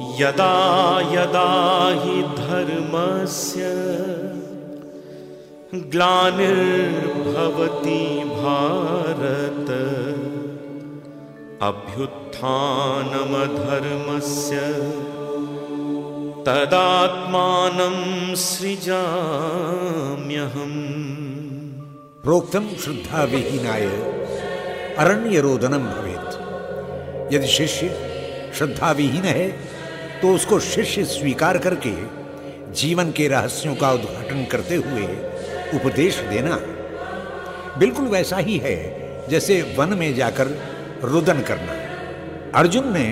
यदा यदा हि धर्मस्य ग्लानिर्भवति भारत। अभ्युत्थानमधर्मस्य तदात्मानं सृजाम्यहम्। प्रोक्तम श्रद्धा विहीनाय अरण्य रोदनम यदि शिष्य श्रद्धा विहीन है तो उसको शिष्य स्वीकार करके जीवन के रहस्यों का उद्घाटन करते हुए उपदेश देना। बिल्कुल वैसा ही है जैसे वन में जाकर रुदन करना। अर्जुन ने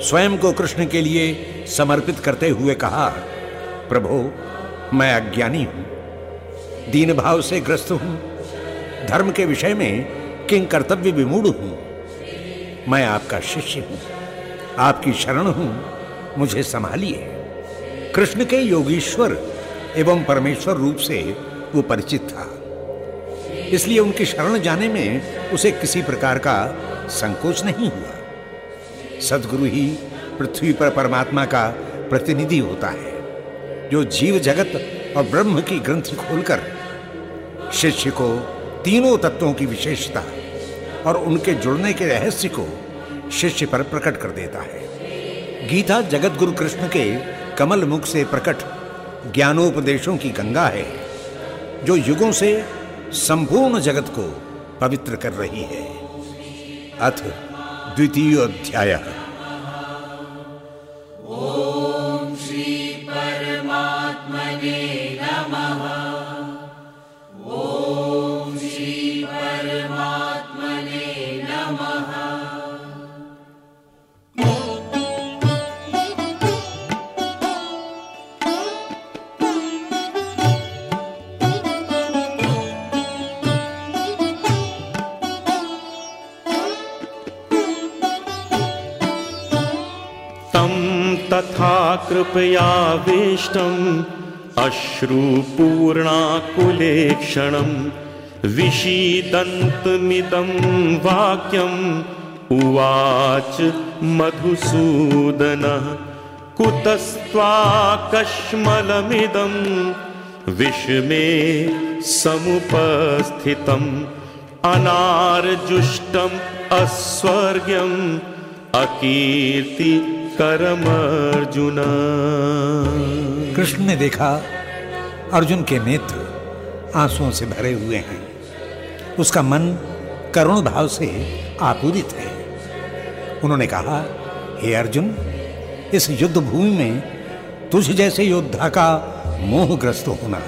स्वयं को कृष्ण के लिए समर्पित करते हुए कहा, प्रभु, मैं अज्ञानी हूँ दीन भाव से ग्रस्त हूँ, धर्म के विषय में किंग कर्तव्य विमूढ़ हूँ। मैं आपका शिष्य हूँ, आपकी शरण हूँ मुझे संभालिए। कृष्ण के योगीश्वर एवं परमेश्वर रूप से वो परिचित था। इसलिए उनकी शरण जाने में उसे किसी प्रकार का संकोच नहीं हुआ। सदगुरु ही पृथ्वी पर परमात्मा का प्रतिनिधि होता है, जो जीव जगत और ब्रह्म की ग्रंथि खोलकर शिष्य को तीनों तत्वों की विशेषता और उनके जुड़ने के रहस्य को शिष्य पर प्रकट कर देता है। गीता जगत गुरु कृष्ण के कमल मुख से प्रकट ज्ञानोपदेशों की गंगा है, जो युगों से संपूर्ण जगत को पवित्र कर रही है। अथ द्वितीय अध्याय कृपयावेष्टम् अश्रुपूर्णाकुलेक्षणं विषीदन्तमिदं वाक्यम् उवाच मधुसूदनः कुतस्त्वाकश्मलमिदं विषमे समुपस्थितम् अनार्जुष्टम् अस्वर्ग्यम् अकीर्ति करम अर्जुन। कृष्ण ने देखा अर्जुन के नेत्र आंसुओं से भरे हुए हैं। उसका मन करुण भाव से आपूरित है। उन्होंने कहा, हे अर्जुन, इस युद्ध भूमि में तुझ जैसे योद्धा का मोहग्रस्त होना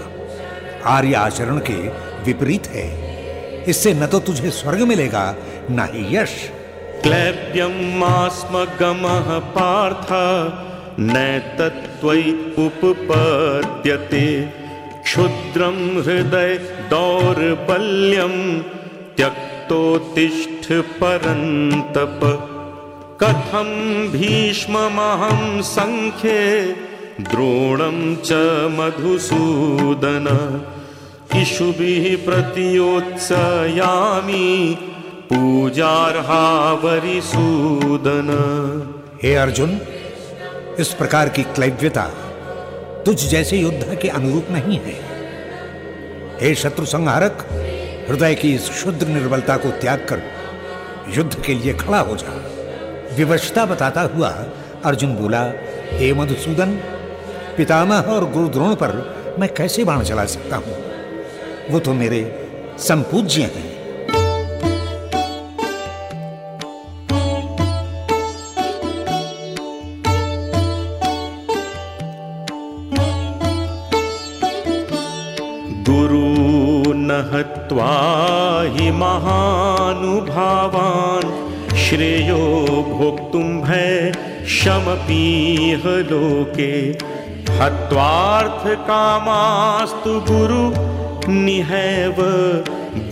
आर्य आचरण के विपरीत है। इससे न तो तुझे स्वर्ग मिलेगा, न ही यश। क्लैप्यमास्मगमः पार्थ न तत्त्वयि उपपद्यते। क्षुद्रं हृदय दौर्बल्यं त्यक्तोत्तिष्ठ परन्तप। कथं भीष्ममहं सङ्ख्ये द्रोणं च मधुसूदन। इषुभिः प्रतियोत्सयामि पूजार्हावरिसूदन हे अर्जुन, इस प्रकार की क्लैव्यता तुझ जैसे योद्धा के अनुरूप नहीं है। हे शत्रु संहारक, हृदय की इस शुद्ध निर्बलता को त्याग कर युद्ध के लिए खड़ा हो जा। विवशता बताता हुआ अर्जुन बोला, हे मधुसूदन, पितामह और गुरु द्रोण पर मैं कैसे बाण चला सकता हूँ? वो तो मेरे संपूज्य हैं। श्रेयो भोक्तुं भय शमपीह लोके हत्वार्थकामास्तु गुरु, निहैव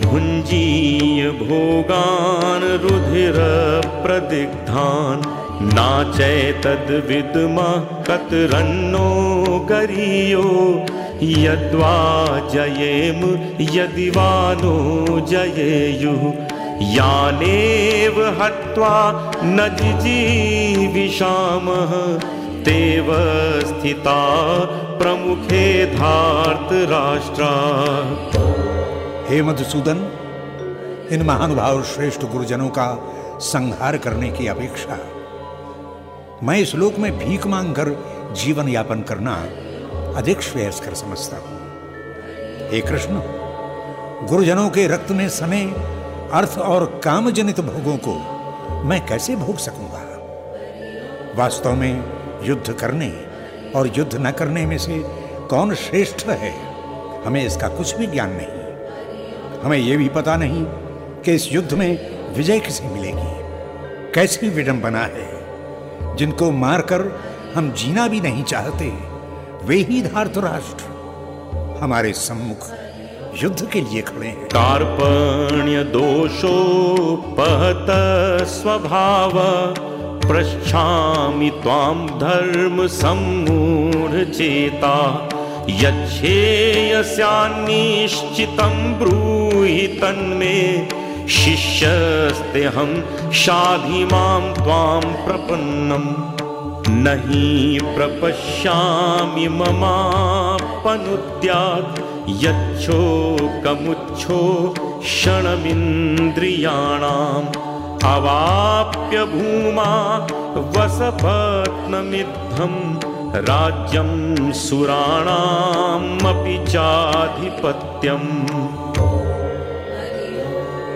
भुञ्जीय भोगान् रुधिरप्रदिग्धान्। नाचैतद्विद्मः कतरन्नो गरीयो, यद्वा जयेम यदि जयेयुः। यानेव हत्वा न तेव स्थिता प्रमुखे धार्त राष्ट्रा हे मधुसूदन, इन महानुभाव श्रेष्ठ गुरुजनों का संहार करने की अपेक्षा, मैं इस लोक में भीख मांगकर जीवन यापन करना अधिक श्रेयस्कर समझता हूँ। हे कृष्ण, गुरुजनों के रक्त में सने अर्थ और काम जनित भोगों को मैं कैसे भोग सकूँगा? वास्तव में युद्ध करने और युद्ध न करने में से कौन श्रेष्ठ है? हमें इसका कुछ भी ज्ञान नहीं। हमें यह भी पता नहीं कि इस युद्ध में विजय किसे मिलेगी। कैसी विडंबना है? जिनको मारकर हम जीना भी नहीं चाहते, वे ही धार्त राष्ट्र हमारे सम्मुख युद्ध के लिए खड़े हैं। कार्पण्य दोषो पहत स्वभाव, पृच्छामि त्वाम धर्म सम्मूढ़ चेता। यच्छेयस्यान्निश्चितं ब्रूहि तन्मे, शिष्यस्ते हम शाधि माँ त्वां प्रपन्नम् न हि प्रपश्यामि यच्छोकमुच्छो क्षणमिन्द्रियाणाम्। अवाप्य भूमा वसपत्नमिद्धं राज्यं सुराणामपि चाधिपत्यम्।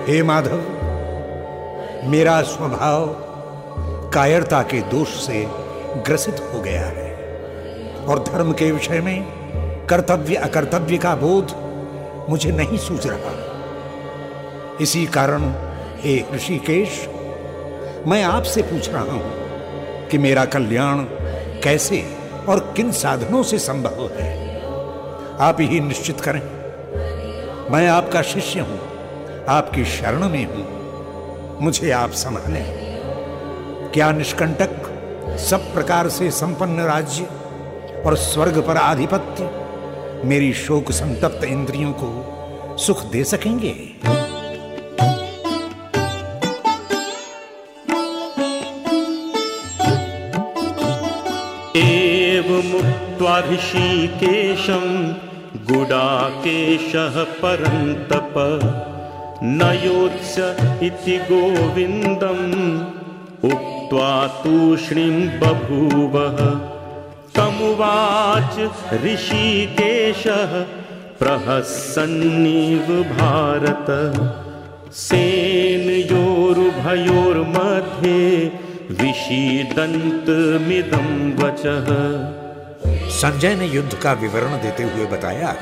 हे माधव, मेरा स्वभाव कायरता के दोष से ग्रसित हो गया है और धर्म के विषय में कर्तव्य, अकर्तव्य का बोध मुझे नहीं सूझ रहा। इसी कारण, हे ऋषिकेश, मैं आपसे पूछ रहा हूँ कि मेरा कल्याण कैसे और किन साधनों से संभव है। आप ही निश्चित करें। मैं आपका शिष्य हूँ, आपकी शरण में हूँ। मुझे आप संभालें। क्या निष्कंटक सब प्रकार से संपन्न राज्य और स्वर्ग पर आधिपत्य मेरी शोक संतप्त इंद्रियों को सुख दे सकेंगे? एवमुक्त्वा ऋषिकेशं गुडाकेशः परन्तप गोविन्दम् उक्त्वा तूष्णीं बभूवः तमुवाच ऋषिकेशः प्रहसन्नीव भारत। सेनयोरुभयोर्मध्ये विषीदन्तमिदं वचः। संजय ने युद्ध का विवरण देते हुए बताया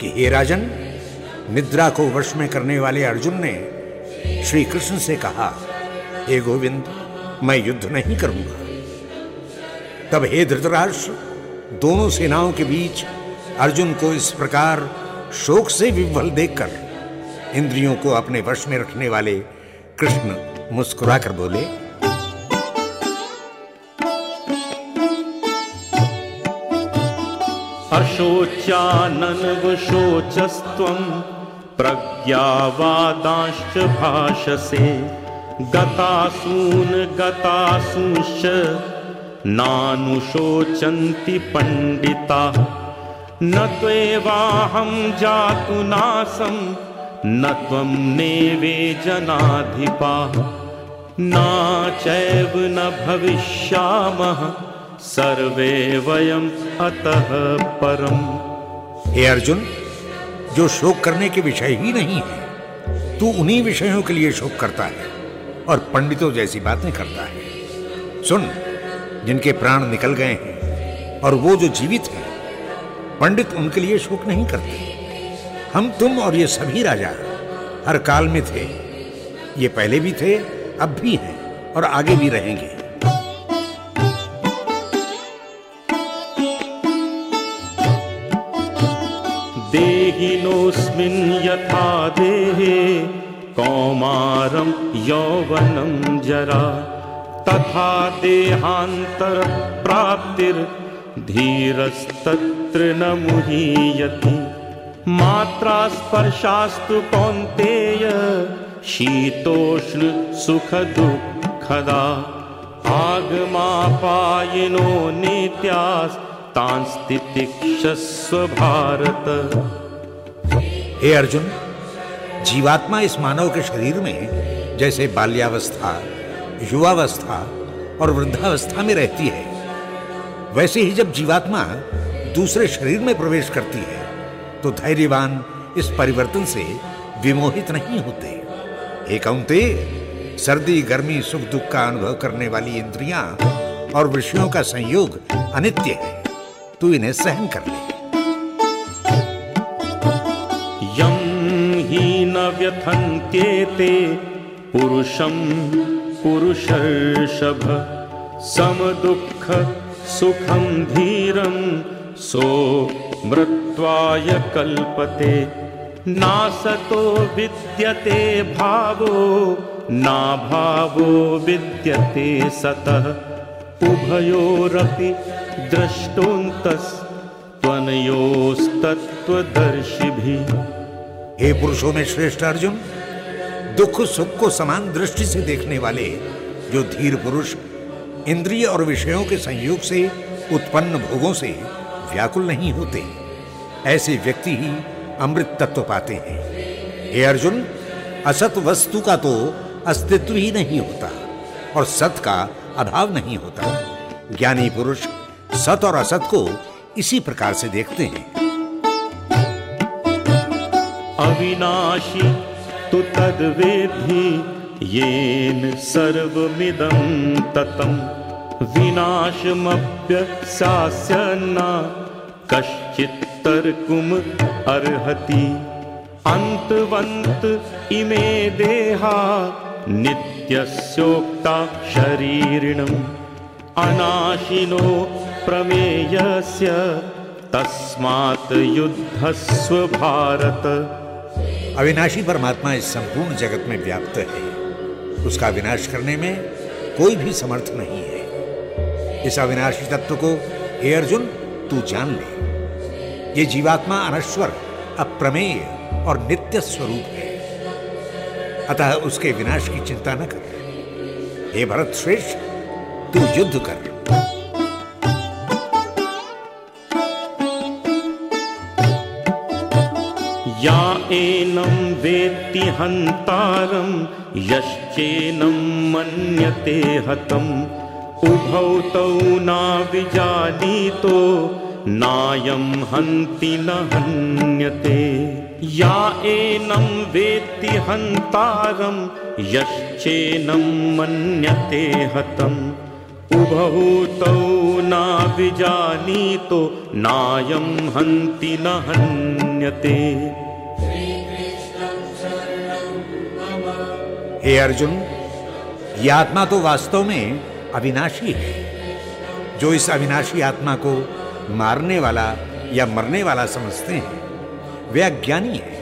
कि हे राजन, निद्रा को वश में करने वाले अर्जुन ने श्री कृष्ण से कहा, हे गोविंद, मैं युद्ध नहीं करूँगा। तब हे धृतराष्ट्र, दोनों सेनाओं के बीच अर्जुन को इस प्रकार शोक से विवल देखकर इंद्रियों को अपने वश में रखने वाले कृष्ण मुस्कुराकर बोले अशोच्यानन्वशोचस्त्वं प्रज्ञावादांश्च भाषसे गतासून गतासूंश्च नानुशोचन्ति पण्डिताः। न त्वेवाहं जातु नासं, न त्वं नेवे जनाधिपाः। न चैव न भविष्यामः, सर्वे वयम अतः परम। हे अर्जुन, जो शोक करने के विषय ही नहीं है, तू उन्हीं विषयों के लिए शोक करता है और पंडितों जैसी बातें करता है। सुन जिनके प्राण निकल गए हैं और वो जो जीवित हैं, पंडित उनके लिए शोक नहीं करते। हम तुम और ये सभी राजा हर काल में थे। ये पहले भी थे, अब भी हैं और आगे भी रहेंगे। देहिनोऽस्मिन् यथा देहे, कौमारं यौवनं जरा। तथा देहान्तरप्राप्तिर्धीरस्तत्र न मुहीयति। मात्रा स्पर्शास्तु कौन्तेय, शीतोष्ण सुखदुःखदा। आगमापायिनो नित्यास्तांस्तितिक्षस्व भारत हे अर्जुन, जीवात्मा इस मानव के शरीर में जैसे बाल्यावस्था युवावस्था और वृद्धावस्था में रहती है। वैसे ही जब जीवात्मा दूसरे शरीर में प्रवेश करती है तो धैर्यवान इस परिवर्तन से विमोहित नहीं होते। एक अंते सर्दी, गर्मी, सुख दुख का अनुभव करने वाली इंद्रियाँ और विषयों का संयोग अनित्य है, तू इन्हें सहन कर ले। यम ही न व्यथन्त्येते पुरुषम पुरुषर्षभ सम दुख सुखम धीरम सो मृत्वाय कल्पते। नासतो विद्यते भावो ना भावो विद्यते सतः। उभयोरपि द्रष्टोन्तस्त्वनयोस्तत्त्वदर्शिभिः हे पुरुषों में श्रेष्ठ अर्जुन दुख सुख को समान दृष्टि से देखने वाले जो धीर पुरुष इंद्रिय और विषयों के संयोग से, उत्पन्न भोगों से व्याकुल नहीं होते, ऐसे व्यक्ति ही अमृत तत्व पाते हैं। हे अर्जुन, असत वस्तु का तो अस्तित्व ही नहीं होता और सत का अभाव नहीं होता। ज्ञानी पुरुष सत और असत को इसी प्रकार से देखते हैं। अविनाशी तु तद्वेद्धि येन सर्वमिदं ततं विनाशमप्यसास्य न कश्चित् तर्कुम् अर्हति। अन्तवन्त इमे देहा नित्यस्योक्ता शरीरिणम्। अनाशिनो प्रमेयस्य तस्मात् युद्धस्व भारत अविनाशी परमात्मा इस संपूर्ण जगत में व्याप्त है। उसका विनाश करने में कोई भी समर्थ नहीं है। इस अविनाशी तत्व को, हे अर्जुन, तू जान ले। ये जीवात्मा अनश्वर, अप्रमेय और नित्य स्वरूप है। अतः उसके विनाश की चिंता न कर। हे भरत श्रेष्ठ तू युद्ध कर। हन्तारं यश्चेनं मन्यते हतम्। उभौ तौ नाविजानीतो नायं हन्ति न हन्यते। या एनं वेत्ति हन्तारं यश्चेनं मन्यते हतम्। उभौ तौ नाविजानीतो नायं हन्ति न हन्यते हे अर्जुन, ये आत्मा तो वास्तव में अविनाशी है। जो इस अविनाशी आत्मा को मारने वाला या मरने वाला समझते हैं, वे अज्ञानी है।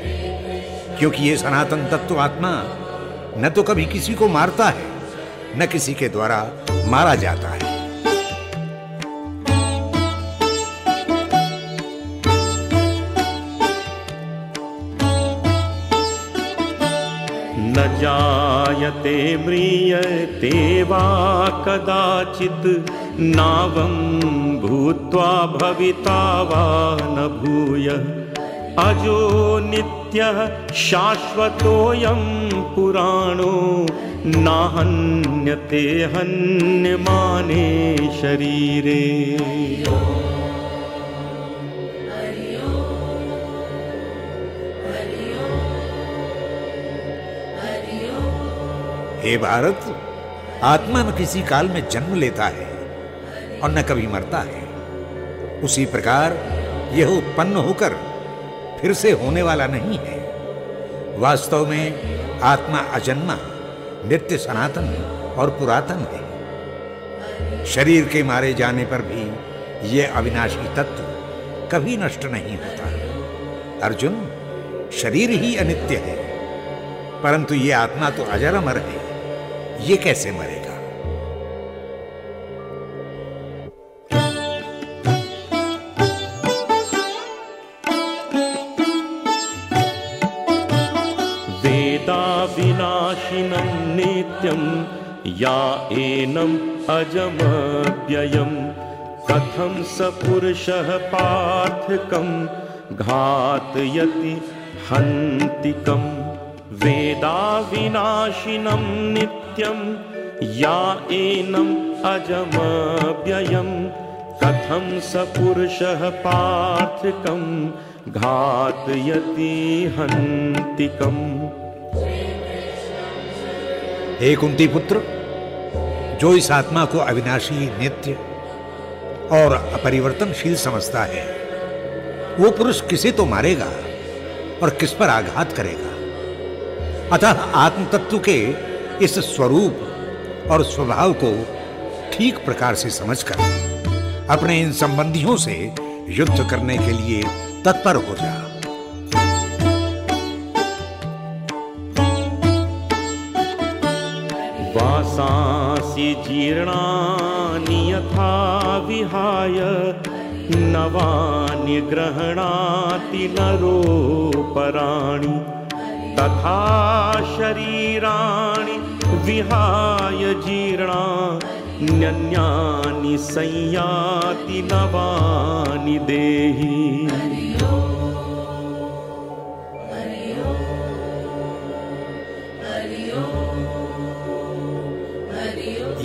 क्योंकि ये सनातन तत्व आत्मा न तो कभी किसी को मारता है, न किसी के द्वारा मारा जाता है। न जायते म्रियते वा कदाचित् नावं भूत्वा भविता वा न भूय। अजो नित्यः शाश्वतोऽयं पुराणो नाहन्यते हन्यमाने शरीरे हे भारत, आत्मा न किसी काल में जन्म लेता है और न कभी मरता है। उसी प्रकार यह उत्पन्न होकर फिर से होने वाला नहीं है। वास्तव में आत्मा अजन्मा, नित्य सनातन और पुरातन है। शरीर के मारे जाने पर भी यह अविनाशी तत्व कभी नष्ट नहीं होता। अर्जुन, शरीर ही अनित्य है, परंतु ये आत्मा तो अजर अमर है। ये कैसे मरेगा? वेदा विनाशिनं नित्यं या एनम् अजमव्ययम्, कथं स पुरुषः पार्थकं घातयति हन्तिकं वेदाविनाशिनं नित्यं या एनम् अजमव्ययम् कथं स पुरुषः पार्थकं घातयति हन्तिकम्। हे कुंती पुत्र, जो इस आत्मा को अविनाशी नित्य और अपरिवर्तनशील समझता है, वो पुरुष किसे तो मारेगा और किस पर आघात करेगा? अतः आत्म तत्व के इस स्वरूप और स्वभाव को ठीक प्रकार से समझकर अपने इन संबंधियों से युद्ध करने के लिए तत्पर हो जा। वासांसि यथा विहाय, नवानि गृह्णाति नरोपराणि। तथा शरीराणि विहाय जीर्णा, न्यन्यानि संयाति नवानि देहि।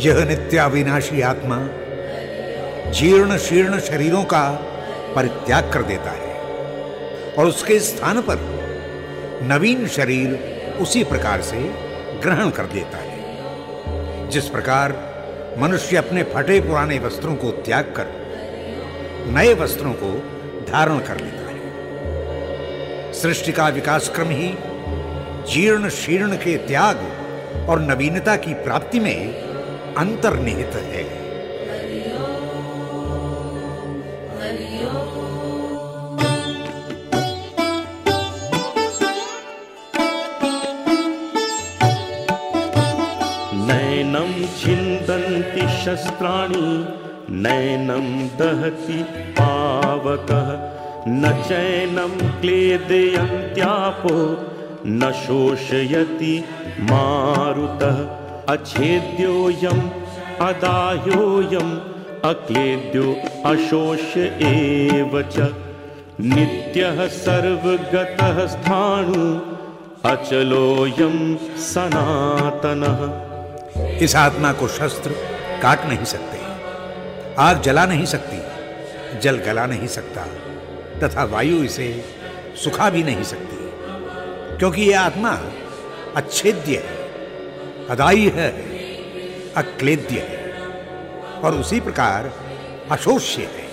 यह नित्य अविनाशी आत्मा जीर्ण शीर्ण शरीरों का परित्याग कर देता है और उसके स्थान पर नवीन शरीर उसी प्रकार से ग्रहण कर देता है। जिस प्रकार मनुष्य अपने फटे पुराने वस्त्रों को त्याग कर नए वस्त्रों को धारण कर लेता है। सृष्टि का विकास क्रम ही जीर्ण शीर्ण के त्याग और नवीनता की प्राप्ति में अंतर्निहित है। शस्त्राणि नैनं दहति पावकः न चैनं क्लेदयन्त्यापो, न शोषयति मारुतः। अच्छेद्योऽयम् अदाह्योऽयम् अक्लेद्यो अशोष्य एव च। नित्यः सर्वगतः स्थाणु अचलोऽयं सनातनः। इस आत्मा को शस्त्र काट नहीं सकते। आग जला नहीं सकती, जल गला नहीं सकता, तथा वायु इसे सुखा भी नहीं सकती, क्योंकि यह आत्मा अच्छेद्य है अदाई है, अक्लेद्य है, और उसी प्रकार अशोष्य है।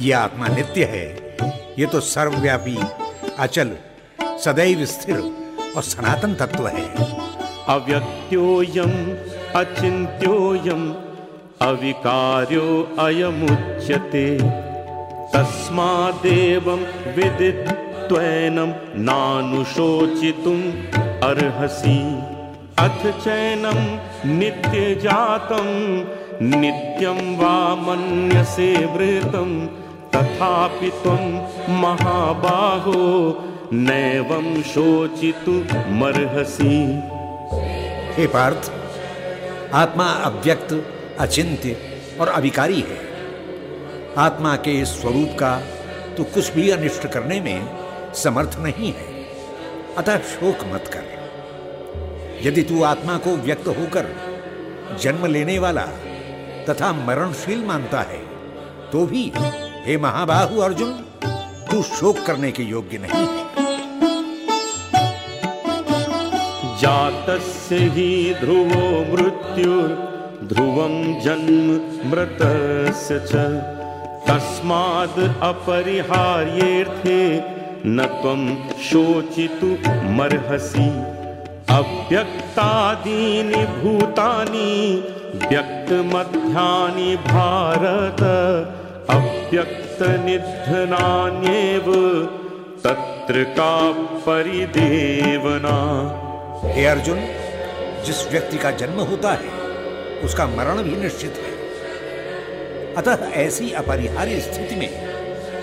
यह आत्मा नित्य है यह तो सर्वव्यापी, अचल, सदैव स्थिर और सनातन तत्व है। अव्यक्त्योऽयम् अचिन्त्योऽयम् अविकार्यो अयमुच्यते। तस्मादेवं विदित्वैनं नानुशोचितुम् अर्हसि। अथ चैनं नित्यजातं, नित्यं वा मन्यसे वृतं। तथापि त्वं महाबाहो, नैवं शोचितुमर्हसि। हे पार्थ आत्मा अव्यक्त, अचिंत्य और अविकारी है। आत्मा के इस स्वरूप का तो कुछ भी अनिष्ट करने में समर्थ नहीं है। अतः शोक मत कर। यदि तू आत्मा को व्यक्त होकर जन्म लेने वाला तथा मरणशील मानता है तो भी हे महाबाहु अर्जुन, तू शोक करने के योग्य नहीं है। जातस्य हि ध्रुवो मृत्युर्ध्रुवं जन्म मृतस्य च। तस्माद् अपरिहार्येऽर्थे न त्वं शोचितुमर्हसि अव्यक्तादीनि भूतानि व्यक्तमध्यानि भारत। अव्यक्तनिधनान्येव तत्र का परिदेवना हे अर्जुन, जिस व्यक्ति का जन्म होता है, उसका मरण भी निश्चित है। अतः ऐसी अपरिहार्य स्थिति में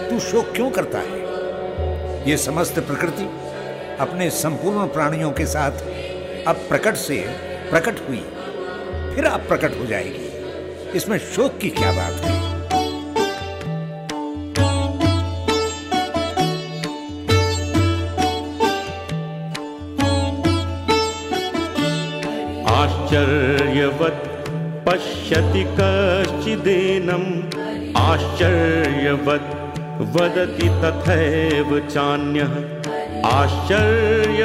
तू शोक क्यों करता है? यह समस्त प्रकृति अपने संपूर्ण प्राणियों के साथ अब प्रकट से प्रकट हुई, फिर अब प्रकट हो जाएगी। इसमें शोक की क्या बात है? पश्यति कश्चिदेनम् आश्चर्यवत् वदति तथैव चान्यः। आश्चर्यवच्चैनम्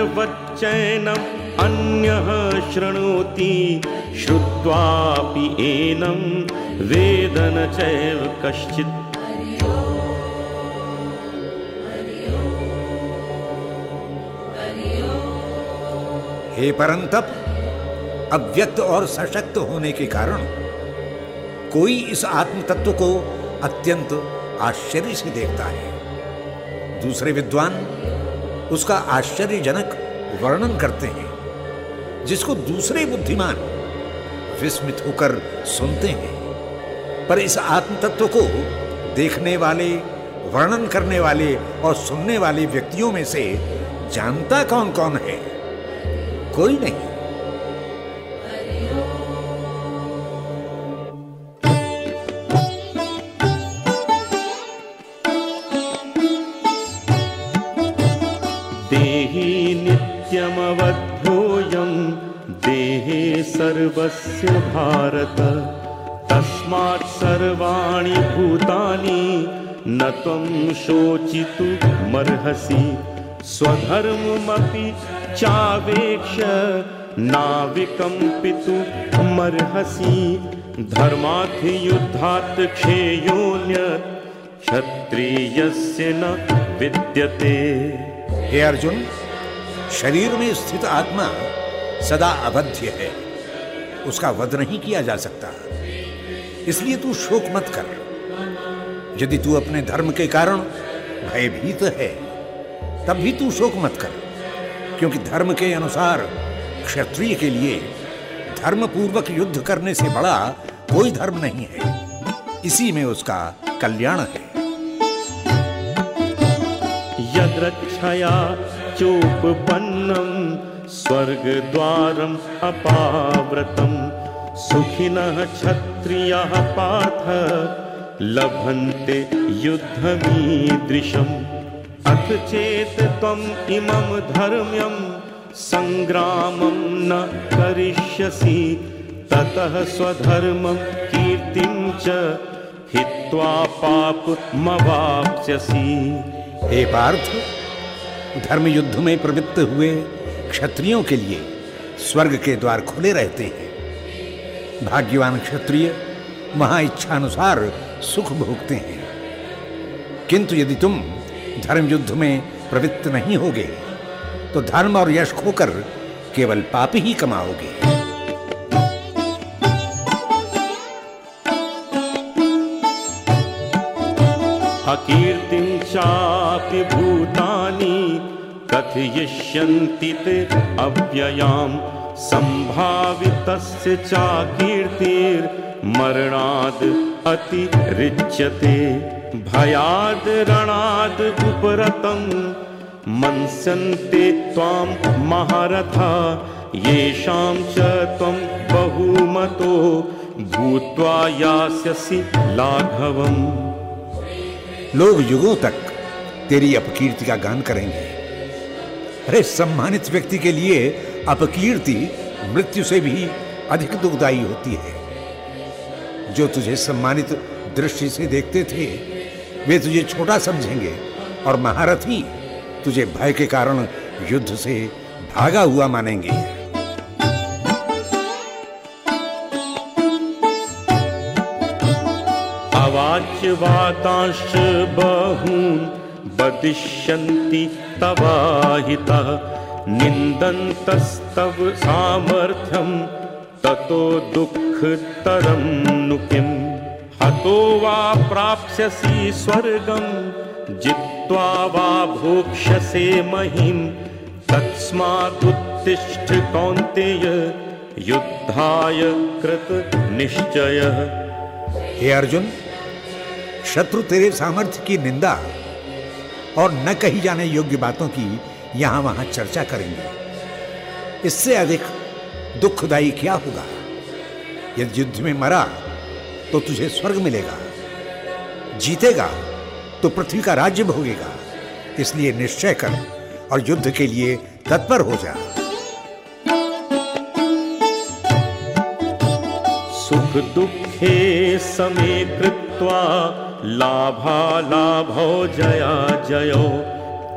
अन्यः शृणोति। श्रुत्वापि एनं वेद न चैव कश्चित्। हे परंतप अव्यक्त और सशक्त होने के कारण कोई इस आत्म तत्व को अत्यंत आश्चर्य से देखता है। दूसरे विद्वान उसका आश्चर्यजनक वर्णन करते हैं, जिसको दूसरे बुद्धिमान विस्मित होकर सुनते हैं। पर इस आत्म तत्व को देखने वाले, वर्णन करने वाले और सुनने वाले व्यक्तियों में से जानता कौन कौन है? कोई नहीं। शोचितुमर्हसि स्वधर्ममपि चावेक्ष नाविकम्पितुमर्हसि धर्माधियुद्धात् क्षेयोऽन्यत् क्षत्रियस्य न विद्यते। हे अर्जुन, शरीर में स्थित आत्मा सदा अवध्य है। उसका वध नहीं किया जा सकता। इसलिए तू शोक मत कर। यदि तू अपने धर्म के कारण भयभीत है तब भी तू शोक मत कर, क्योंकि धर्म के अनुसार क्षत्रिय के लिए धर्म पूर्वक युद्ध करने से बड़ा कोई धर्म नहीं है। इसी में उसका कल्याण है। यद्रक्षया चोपपन्नं स्वर्गद्वारम् अपाव्रतं सुखिनः क्षत्रियः पार्थ लभन्ते युद्धमीदृशम्। अथ चेत् त्वम् इमं धर्म्यं सङ्ग्रामं न करिष्यसि, ततः स्वधर्मं कीर्तिं च हित्वा पापमवाप्स्यसि। हे पार्थ धर्म युद्ध में प्रवृत्त हुए क्षत्रियों के लिए स्वर्ग के द्वार खुले रहते हैं। भाग्यवान क्षत्रिय वहाँ इच्छानुसार सुख भोगते हैं। किंतु यदि तुम धर्म युद्ध में प्रवृत्त नहीं होगे तो धर्म और यश खोकर केवल पाप ही कमाओगे। अकीर्तिं चापि भूतानि कथयिष्यन्ति ते अव्ययां सम्भावितस्य चाकीर्तिर्मरणाद् भयाद् रणाद् उपरतं मंस्यन्ते त्वां महारथा च त्वं बहुमतो, भूत्वा यास्यसि लाघवम्। लोग युगों तक तेरी अपकीर्ति का गान करेंगे। अरे, सम्मानित व्यक्ति के लिए अपकीर्ति मृत्यु से भी अधिक दुखदायी होती है। जो तुझे सम्मानित दृष्टि से देखते थे वे तुझे छोटा समझेंगे और महारथी तुझे भय के कारण युद्ध से भागा हुआ मानेंगे। वातांश बहून् वदिष्यन्ति तवाहितः। निन्दन्तस्तव सामर्थ्यं, ततो दुःखतरं नु हतो वा प्राप्स्यसि स्वर्गं, जित्वा वा भोक्ष्यसे महिं। तस्मादुत्तिष्ठ कौन्तेय, युद्धाय कृत निश्चयः। हे अर्जुन, शत्रु तेरे सामर्थ्य की निंदा और न कही जाने योग्य बातों की यहाँ वहाँ चर्चा करेंगे। इससे अधिक दुखदाई क्या होगा? यदि युद्ध में मरा तो तुझे स्वर्ग मिलेगा। जीतेगा तो पृथ्वी का राज्य भोगेगा। इसलिए निश्चय कर और युद्ध के लिए तत्पर हो जा। सुख दुखे समे कृत्वा लाभा लाभो जया जयो।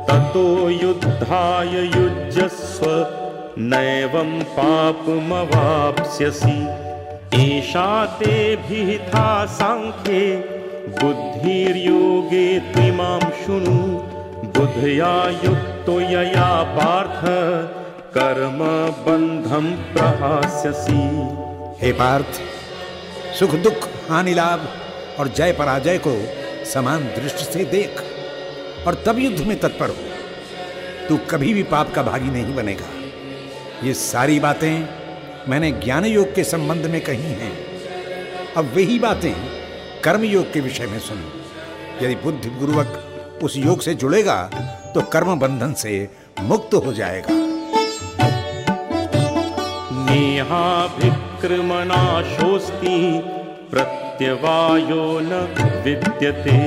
ततो युद्धाय युज्यस्व, नैवं पापमवाप्स्यसि। एषा ते विहिता साङ्ख्ये बुद्धिर्योगे त्विमां शृणु। बुद्धया युक्तो यया पार्थ, कर्म बंधम प्रहास्यसि। हे पार्थ, सुख दुख, हानि लाभ और जय पराजय को समान दृष्टि से देख और तब युद्ध में तत्पर हो। तू कभी भी पाप का भागी नहीं बनेगा। ये सारी बातें मैंने ज्ञान योग के संबंध में कही हैं। अब वही बातें कर्म योग के विषय में सुनो। यदि बुद्धि पूर्वक उस योग से जुड़ेगा तो कर्म बंधन से मुक्त हो जाएगा। नेहाभिक्रमणाशोस्ति प्रत्यवायो न विद्यते,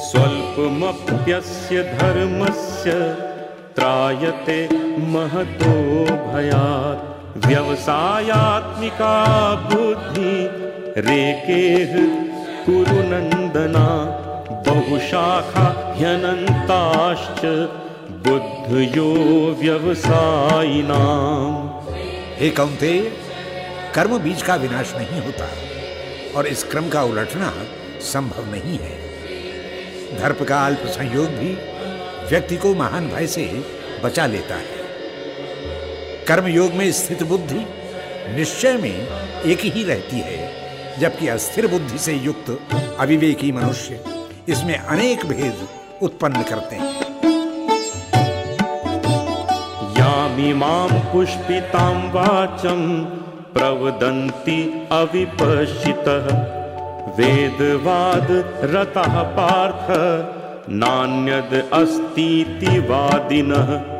स्वल्पमप्यस्य धर्मस्य त्रायते महतो भयात्। व्यवसायात्मिका बुद्धि रेकेः कुरु नन्दना बहुशाखा ह्यनन्ताश्च बुद्धयो व्यवसायिनाम् हे कौंते कर्म बीज का विनाश नहीं होता और इस क्रम का उलटना संभव नहीं है। धर्प का अल्प संयोग भी व्यक्ति को महान भय से बचा लेता है। कर्म योग में स्थित बुद्धि निश्चय में एक ही रहती है, जबकि अस्थिर बुद्धि से युक्त अविवेकी मनुष्य इसमें अनेक भेद उत्पन्न करते हैं। यामिमां पुष्पितां वाचं प्रवदन्ति अविपश्चितः। वेदवाद रतः पार्थ, नान्यद अस्तीति वादिनः।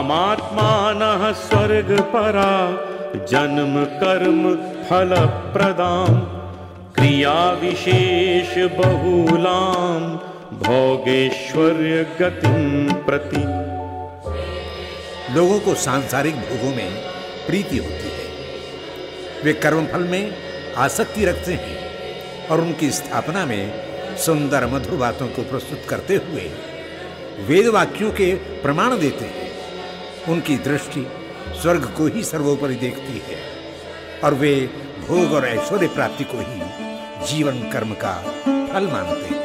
कामात्मानः स्वर्गपरा, जन्म, कर्म, फल फलप्रदां क्रियाविशेष बहुलां भोगेश्वर्य गतिं प्रति। लोगों को सांसारिक भोगों में प्रीति होती है। वे कर्मफल में आसक्ति रखते हैं और उनकी स्थापना में सुंदर मधुर बातों को प्रस्तुत करते हुए वेद वाक्यों के प्रमाण देते हैं। उनकी दृष्टि स्वर्ग को ही सर्वोपरि देखती है और वे भोग और ऐश्वर्य प्राप्ति को ही जीवन कर्म का फल मानते हैं।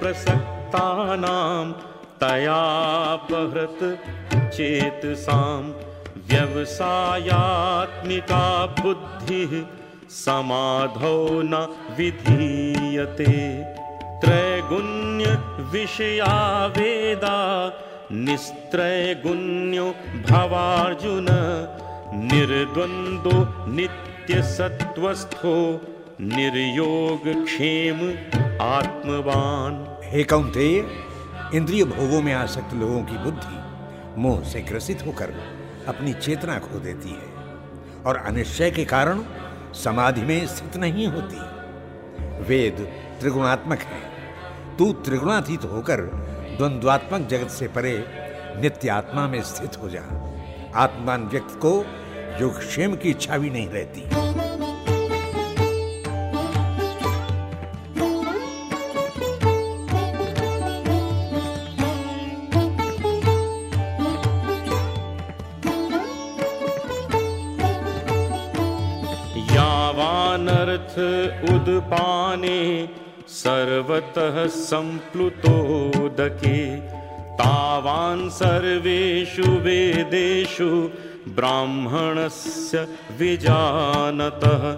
प्रसक्तानां तयापहृत चेतसां व्यवसायात्मिका बुद्धिः समाधौ न विधीयते। त्रैगुण्य विषया वेदा निस्त्रैगुण्यो भवार्जुन, निर्द्वन्द्वो नित्यसत्वस्थो निर्योग क्षेम आत्मवान। हे कौंते इंद्रिय भोगों में आसक्त लोगों की बुद्धि मोह से ग्रसित होकर अपनी चेतना खो देती है और अनिश्चय के कारण समाधि में स्थित नहीं होती। वेद त्रिगुणात्मक है। तू त्रिगुणातीत होकर द्वंद्वात्मक जगत से परे नित्य आत्मा में स्थित हो जा। आत्मान व्यक्त को योगक्षेम की इच्छा भी नहीं रहती। सर्वतः सम्प्लुतोदके तावान् सर्वेषु वेदेषु ब्राह्मणस्य विजानतः।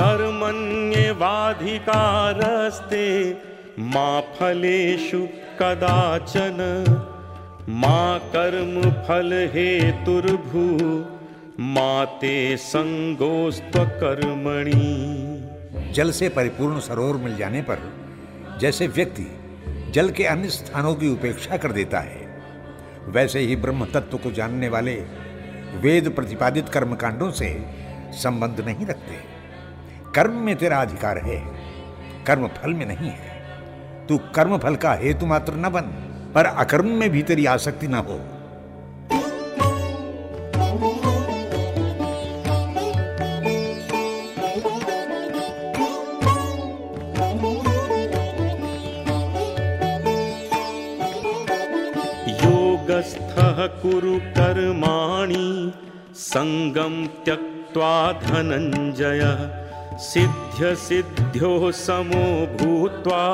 कर्मण्येवाधिकारस्ते मा फलेषु कदाचन। मा कर्मफलहेतुर्भू। माते संगोस्त्वकर्मणि जल से परिपूर्ण सरोवर मिल जाने पर जैसे व्यक्ति जल के अन्य स्थानों की उपेक्षा कर देता है, वैसे ही ब्रह्म तत्व को जानने वाले वेद प्रतिपादित कर्मकांडों से संबंध नहीं रखते। कर्म में तेरा अधिकार है कर्म फल में नहीं है। तू कर्म फल का हेतु मात्र न बन, पर अकर्म में भी तेरी आसक्ति न हो। कुरु कर्माणि सङ्गं त्यक्त्वा धनञ्जय। सिद्ध्यसिद्ध्योः समो भूत्वा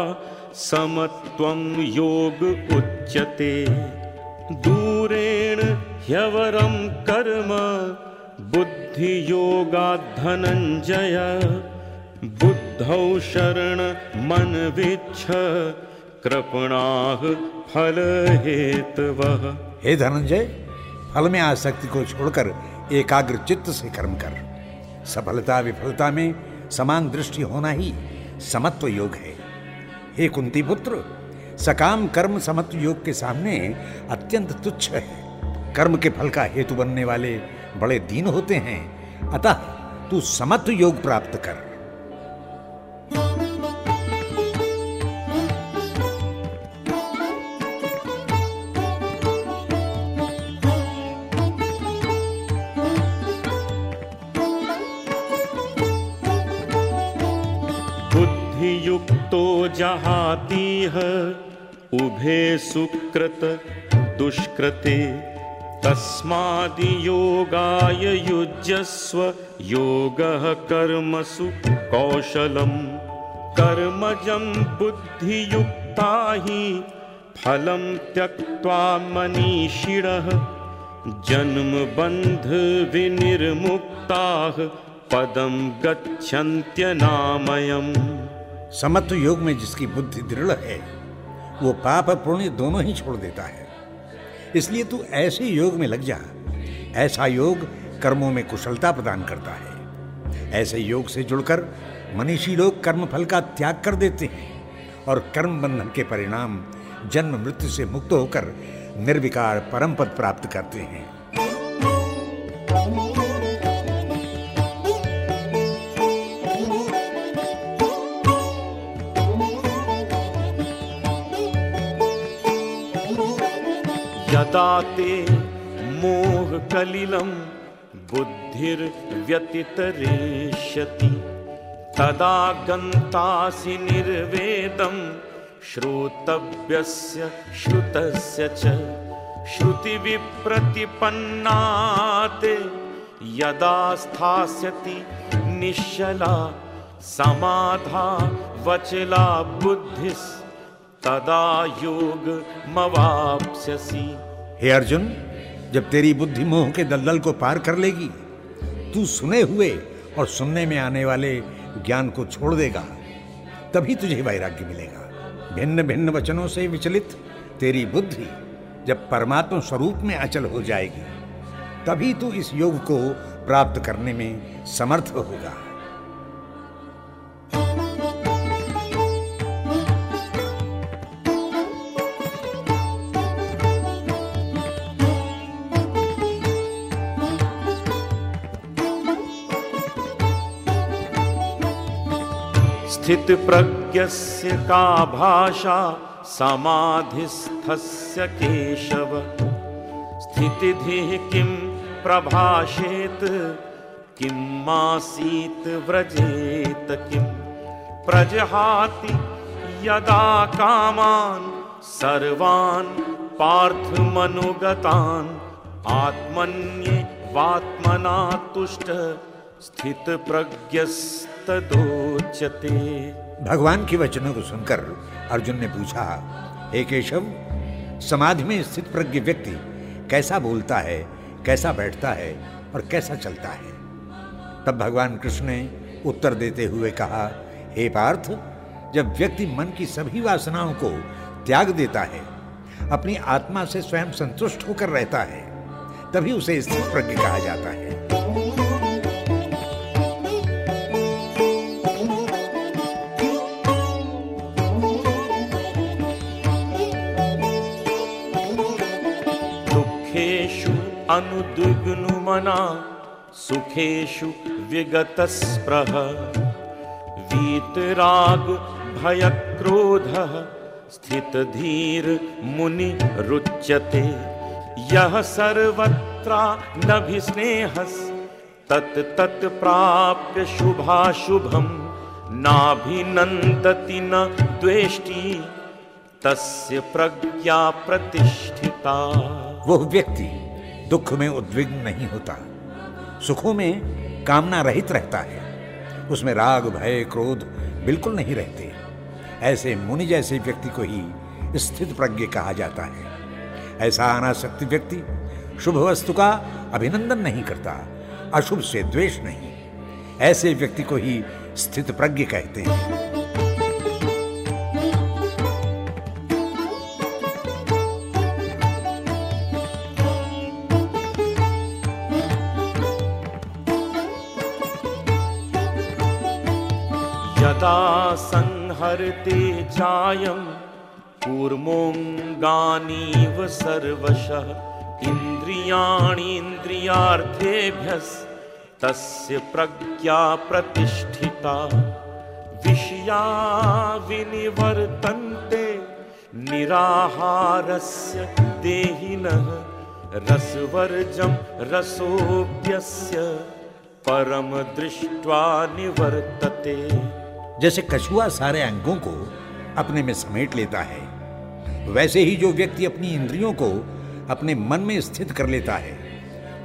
समत्वं योग उच्यते। दूरेण ह्यवरं कर्म बुद्धियोगात् धनञ्जय बुद्धौ शरणमन्विच्छ कृपणाः फलहेतवः। हे धनंजय, फल में आसक्ति को छोड़कर एकाग्र चित्त से कर्म कर। सफलता विफलता में समान दृष्टि होना ही समत्व योग है। हे कुंती पुत्र, सकाम कर्म समत्व योग के सामने अत्यंत तुच्छ है। कर्म के फल का हेतु बनने वाले बड़े दीन होते हैं। अतः तू समत्व योग प्राप्त कर। जहातीह उभे सुकृत दुष्कृते। तस्मादियोगाय युज्यस्व योगः कर्मसु कौशलम्। कर्मजं बुद्धियुक्ता हि फलं त्यक्त्वा मनीषिणः। जन्मबन्धविनिर्मुक्ताः पदं गच्छन्त्यनामयम् समत्व योग में जिसकी बुद्धि दृढ़ है, वो पाप और पुण्य दोनों ही छोड़ देता है। इसलिए तू ऐसे योग में लग जा। ऐसा योग कर्मों में कुशलता प्रदान करता है। ऐसे योग से जुड़कर मनीषी लोग कर्म फल का त्याग कर देते हैं और कर्म बंधन के परिणाम जन्म मृत्यु से मुक्त होकर निर्विकार परम पद प्राप्त करते हैं। यदा ते मोहकलिलं बुद्धिर्व्यतितरेष्यति। तदा गन्तासि निर्वेदं श्रोतव्यस्य श्रुतस्य च श्रुतिविप्रतिपन्ना ते यदा स्थास्यति निश्चला समाधा वचला बुद्धिस् तदा योग मवाप्स्यसि। हे अर्जुन, जब तेरी बुद्धि मोह के दलदल को पार कर लेगी, तू सुने हुए और सुनने में आने वाले ज्ञान को छोड़ देगा, तभी तुझे वैराग्य मिलेगा। भिन्न भिन्न वचनों से विचलित तेरी बुद्धि जब परमात्मा स्वरूप में अचल हो जाएगी, तभी तू इस योग को प्राप्त करने में समर्थ होगा। स्थितप्रज्ञस्य का भाषा समाधिस्थस्य केशव। स्थितिधिः किं प्रभाषेत? किं मासीत् व्रजेत किं? प्रजहाति यदा कामान् सर्वान् पार्थमनुगतान् आत्मन्येवात्मना तुष्ट स्थित प्रज्ञस्तदोच्यते भगवान के वचनों को सुनकर अर्जुन ने पूछा, हे केशव, समाधि में स्थित प्रज्ञ व्यक्ति कैसा बोलता है, कैसा बैठता है और कैसा चलता है? तब भगवान कृष्ण ने उत्तर देते हुए कहा, हे पार्थ, जब व्यक्ति मन की सभी वासनाओं को त्याग देता है, अपनी आत्मा से स्वयं संतुष्ट होकर रहता है, तभी उसे स्थित प्रज्ञ कहा जाता है। अनुद्विग्नुमना सुखेषु विगतस्पृह। वीतराग मुनि रुच्यते। यः सर्वत्रा नभिस्नेहस्, तत् तत् प्राप्य शुभाशुभम्। नाभिनन्दति न द्वेष्टि, तस्य प्रज्ञा प्रतिष्ठिता। वह व्यक्ति दुख में उद्विग्न नहीं होता। सुखों में कामना रहित रहता है। उसमें राग, भय, क्रोध बिल्कुल नहीं रहते। ऐसे मुनि जैसे व्यक्ति को ही स्थित प्रज्ञ कहा जाता है। ऐसा अनासक्ति व्यक्ति शुभ वस्तु का अभिनंदन नहीं करता, अशुभ से द्वेष नहीं। ऐसे व्यक्ति को ही स्थित प्रज्ञ कहते हैं। संहरते चायम् कूर्मोऽङ्गानीव सर्वशः इन्द्रियाणीन्द्रियार्थेभ्यस्तस्य प्रज्ञा प्रतिष्ठिता विषया विनिवर्तन्ते निराहारस्य देहिनः रसवर्जं रसोऽप्यस्य परम दृष्ट्वा निवर्तते। जैसे कछुआ सारे अंगों को अपने में समेट लेता है, वैसे ही जो व्यक्ति अपनी इंद्रियों को अपने मन में स्थित कर लेता है,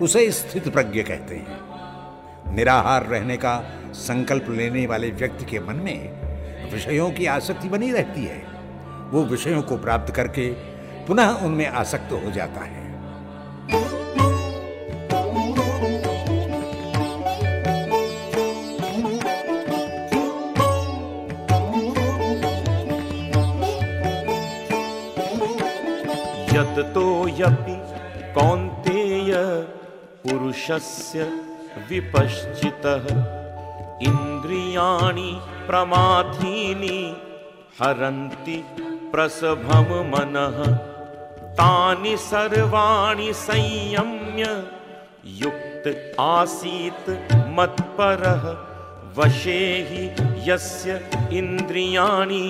उसे स्थित प्रज्ञ कहते हैं। निराहार रहने का संकल्प लेने वाले व्यक्ति के मन में विषयों की आसक्ति बनी रहती है। वो विषयों को प्राप्त करके पुनः उनमें आसक्त हो जाता है। यतो यपि कौन्तेय पुरुषस्य विपश्चितः इन्द्रियाणि प्रमाथीनि हरन्ति प्रसभम मनः। तानि सर्वाणि संयम्य युक्त आसीत् मत्परः वशे हि यस्य इन्द्रियाणि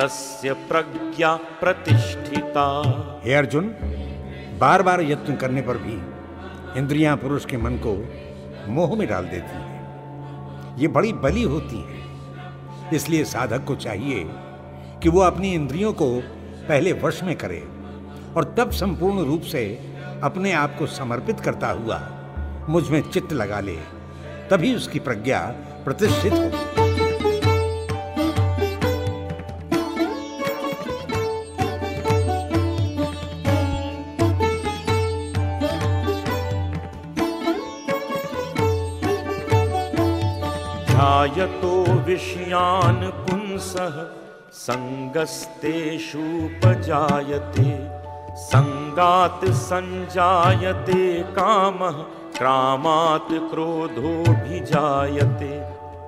तस्य प्रज्ञा प्रतिष्ठिता। हे अर्जुन बार बार यत्न करने पर भी इंद्रियाँ पुरुष के मन को मोह में डाल देती है। ये बड़ी बली होती है। इसलिए साधक को चाहिए कि वो अपनी इंद्रियों को पहले वश में करे और तब संपूर्ण रूप से अपने आप को समर्पित करता हुआ मुझमें चित्त लगा ले, तभी उसकी प्रज्ञा प्रतिष्ठित होगी। ध्यायतो विषयान् पुंसः सङ्गस्तेषूपजायते सङ्गात् सञ्जायते कामः क्रामात् क्रोधोऽभिजायते।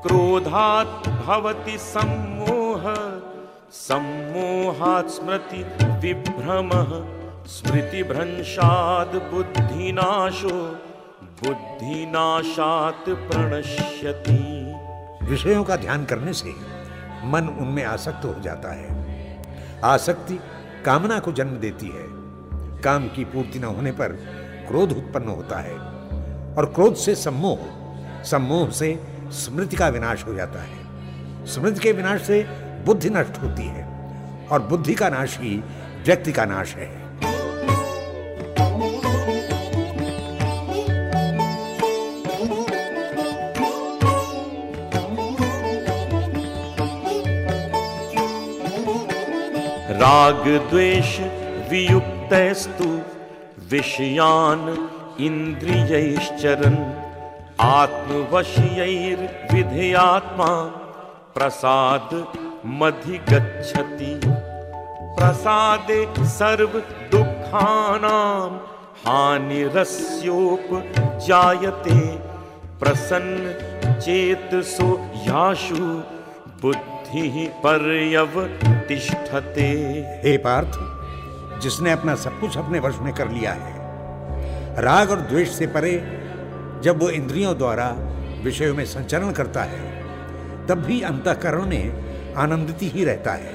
क्रोधात् भवति सम्मोह सम्मोहात् स्मृति विभ्रमः स्मृतिभ्रंशात् बुद्धिनाशो बुद्धिनाशात प्रणश्यति विषयों का ध्यान करने से मन उनमें आसक्त हो जाता है। आसक्ति कामना को जन्म देती है। काम की पूर्ति न होने पर क्रोध उत्पन्न होता है और क्रोध से सम्मोह सम्मोह से स्मृति का विनाश हो जाता है। स्मृति के विनाश से बुद्धि नष्ट होती है और बुद्धि का नाश ही व्यक्ति का नाश है। रागद्वेषवियुक्तैस्तु विषयान् इन्द्रियैश्चरन् आत्मवशीयैर्विधेयात्मा प्रसादमधिगच्छति प्रसादे सर्वदुःखानां हानिरस्योपजायते प्रसन्न चेत्सो याशु बुद्धिः पर्यव पर्यवतिष्ठते हे पार्थ, जिसने अपना सब कुछ अपने वश में कर लिया है, राग और द्वेष से परे, जब वो इंद्रियों द्वारा विषयों में संचरण करता है, तब भी अंतकरण में आनंदित ही रहता है।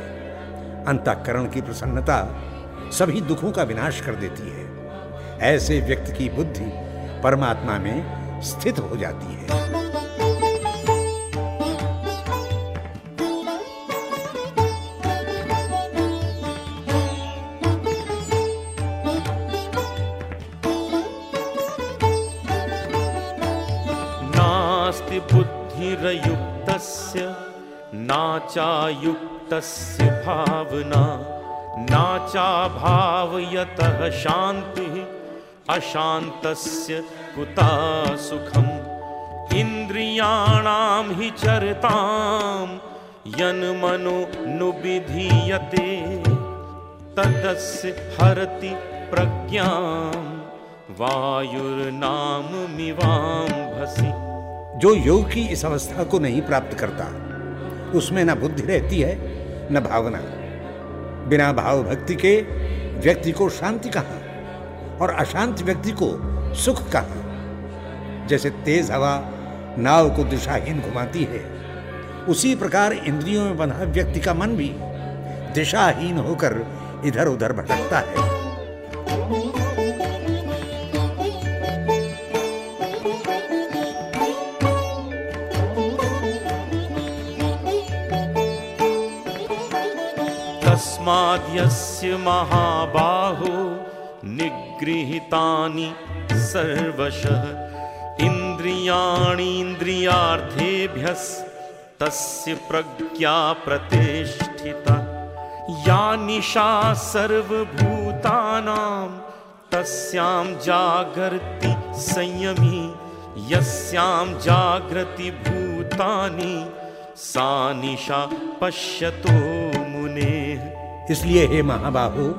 अंतकरण की प्रसन्नता सभी दुखों का विनाश कर देती है। ऐसे व्यक्ति की बुद्धि परमात्मा में स्थित हो जाती है। नाचायुक्तस्य भावना नाचा भावयतः शान्तिः, अशान्तस्य कुता सुखम् इन्द्रियाणां हि चरतां, यन्मनो नुविधीयते तदस्य हरति प्रज्ञां वायुर्नाममिवाम्भसि। जो योग की इस अवस्था को नहीं प्राप्त करता उसमें न बुद्धि रहती है, न भावना। बिना भाव भक्ति के व्यक्ति को शांति कहाँ? और अशांत व्यक्ति को सुख कहाँ? जैसे तेज हवा नाव को दिशाहीन घुमाती है, उसी प्रकार इंद्रियों में बंधा व्यक्ति का मन भी दिशाहीन होकर इधर उधर भटकता है। तस्माद्यस्य महाबाहो निगृहीतानि सर्वशः इन्द्रियाणीन्द्रियार्थेभ्यस्तस्य प्रज्ञा प्रतिष्ठिता। या निशा सर्वभूतानां तस्यां जागर्ति संयमी यस्यां जागृति भूतानि सा निशा पश्यतो इसलिए हे महाबाहु,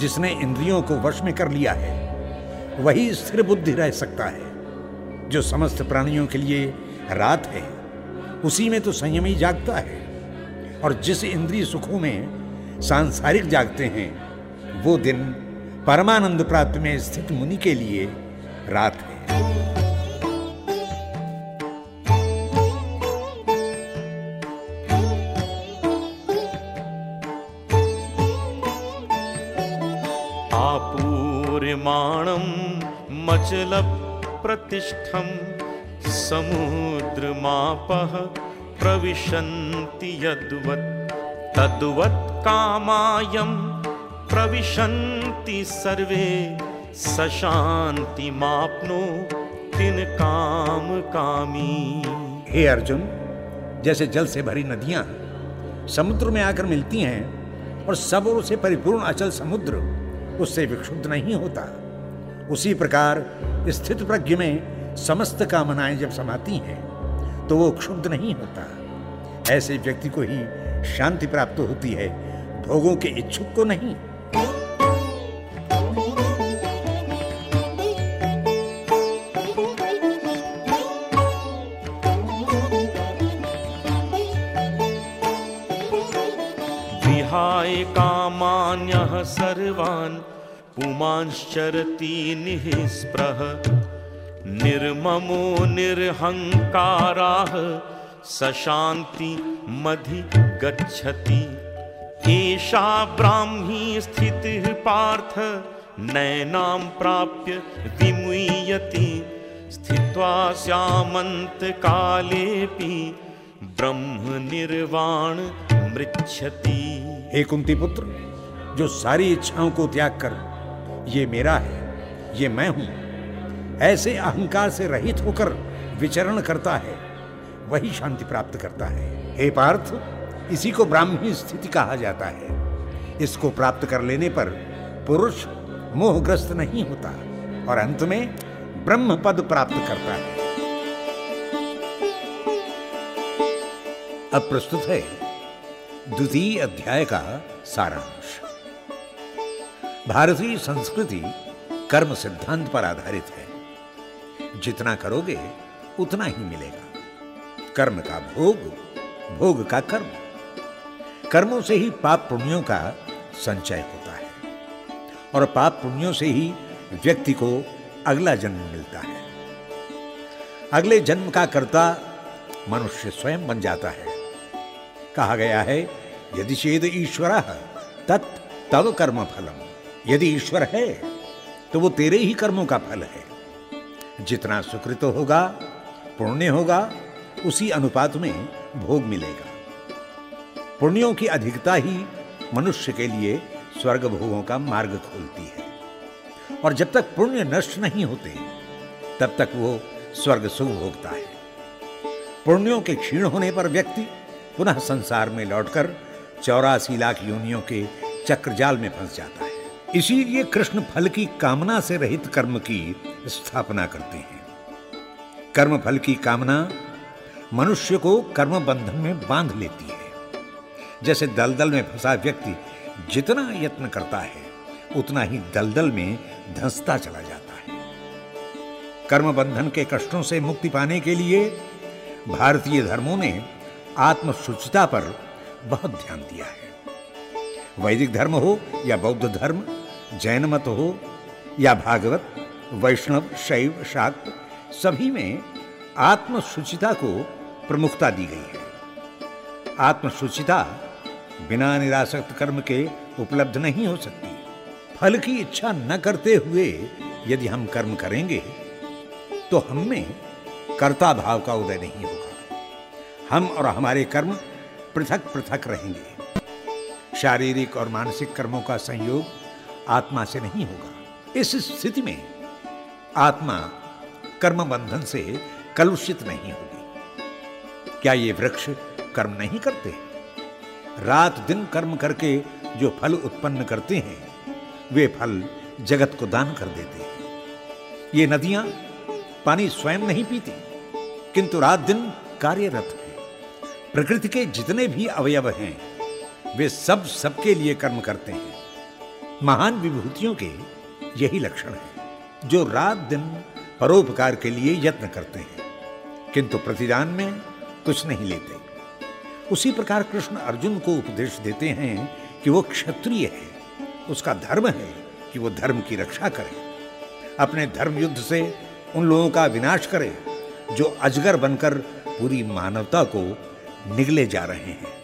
जिसने इंद्रियों को वश में कर लिया है, वही स्थिर बुद्धि रह सकता है। जो समस्त प्राणियों के लिए रात है, उसी में तो संयमी जागता है। और जिस इंद्रिय सुखों में सांसारिक जागते हैं, वो दिन परमानंद प्राप्त में स्थित मुनि के लिए रात है। मचलप्रतिष्ठं समुद्रमापः प्रविशन्ति यद्वत्, तद्वत् कामायं सर्वे, सशान्तिमाप्नो तिन काम कामी। हे अर्जुन, जैसे जल से भरी नदियाँ समुद्र में आकर मिलती हैं और सब ओर से परिपूर्ण अचल समुद्र, उससे विक्षुब्ध नहीं होता। उसी प्रकार स्थित प्रज्ञ में समस्त कामनाएँ जब समाती हैं तो वो क्षुब्ध नहीं होता। ऐसे व्यक्ति को ही शांति प्राप्त होती है, भोगों के इच्छुक को नहीं। पुमांश्चरति निःस्पृह। निर्ममो निर्हङ्काराः सशान्ति मधि गच्छति। एषा ब्राह्मी स्थितिः पार्थ नैनां प्राप्य विमुह्यति। स्थित्वा ब्रह्म निर्वाण मृच्छति। हे कुंती पुत्र जो सारी इच्छाओं को त्याग कर ये मेरा है, ये मैं हूँ। ऐसे अहंकार से रहित होकर विचरण करता है, वही शांति प्राप्त करता है। हे पार्थ, इसी को ब्राह्मी स्थिति कहा जाता है। इसको प्राप्त कर लेने पर पुरुष मोहग्रस्त नहीं होता और अंत में ब्रह्म पद प्राप्त करता है। अब प्रस्तुत है द्वितीय अध्याय का सारांश। भारतीय संस्कृति कर्म सिद्धांत पर आधारित है। जितना करोगे, उतना ही मिलेगा। कर्म का भोग भोग का कर्म। कर्मों से ही पाप पुण्यों का संचय होता है। और पाप पुण्यों से ही व्यक्ति को अगला जन्म मिलता है। अगले जन्म का कर्ता मनुष्य स्वयं बन जाता है। कहा गया है, यदि चेद ईश्वर, तत् तव कर्म फलम यदि ईश्वर है तो वो तेरे ही कर्मों का फल है। जितना सुकृत होगा, पुण्य होगा, उसी अनुपात में भोग मिलेगा। पुण्यों की अधिकता ही मनुष्य के लिए स्वर्ग भोगों का मार्ग खोलती है। और जब तक पुण्य नष्ट नहीं होते, तब तक वो स्वर्ग सुख भोगता है। पुण्यों के क्षीण होने पर व्यक्ति पुनः संसार में लौटकर चौरासी लाख योनियों के चक्रजाल में फंस जाता है। इसीलिए कृष्ण फल की कामना से रहित कर्म की स्थापना करते हैं। कर्म फल की कामना मनुष्य को कर्म बंधन में बाँध लेती है। जैसे दलदल में फंसा व्यक्ति जितना यत्न करता है, उतना ही दलदल में धंसता चला जाता है। कर्म बंधन के कष्टों से मुक्ति पाने के लिए भारतीय धर्मों ने आत्मशुचिता पर बहुत ध्यान दिया है। वैदिक धर्म हो या बौद्ध धर्म जैन मत हो या भागवत, वैष्णव, शैव, शाक्त, सभी में आत्मशुचिता को प्रमुखता दी गई है। आत्मशुचिता बिना निरासक्त कर्म के उपलब्ध नहीं हो सकती। फल की इच्छा न करते हुए यदि हम कर्म करेंगे तो हम में कर्ता भाव का उदय नहीं होगा। हम और हमारे कर्म पृथक पृथक रहेंगे। शारीरिक और मानसिक कर्मों का संयोग आत्मा से नहीं होगा। इस स्थिति में आत्मा कर्म बंधन से कलुषित नहीं होगी। क्या ये वृक्ष कर्म नहीं करते? रात दिन कर्म करके जो फल उत्पन्न करते हैं, वे फल जगत को दान कर देते हैं। ये नदियाँ पानी स्वयं नहीं पीती, किंतु रात दिन कार्यरत है। प्रकृति के जितने भी अवयव हैं, वे सब सबके लिए कर्म करते हैं। महान विभूतियों के यही लक्षण है, जो रात दिन परोपकार के लिए यत्न करते हैं, किंतु प्रतिदान में कुछ नहीं लेते। उसी प्रकार कृष्ण अर्जुन को उपदेश देते हैं कि वो क्षत्रिय है, उसका धर्म है कि वो धर्म की रक्षा करे, अपने धर्म युद्ध से उन लोगों का विनाश करे, जो अजगर बनकर पूरी मानवता को निगले जा रहे हैं।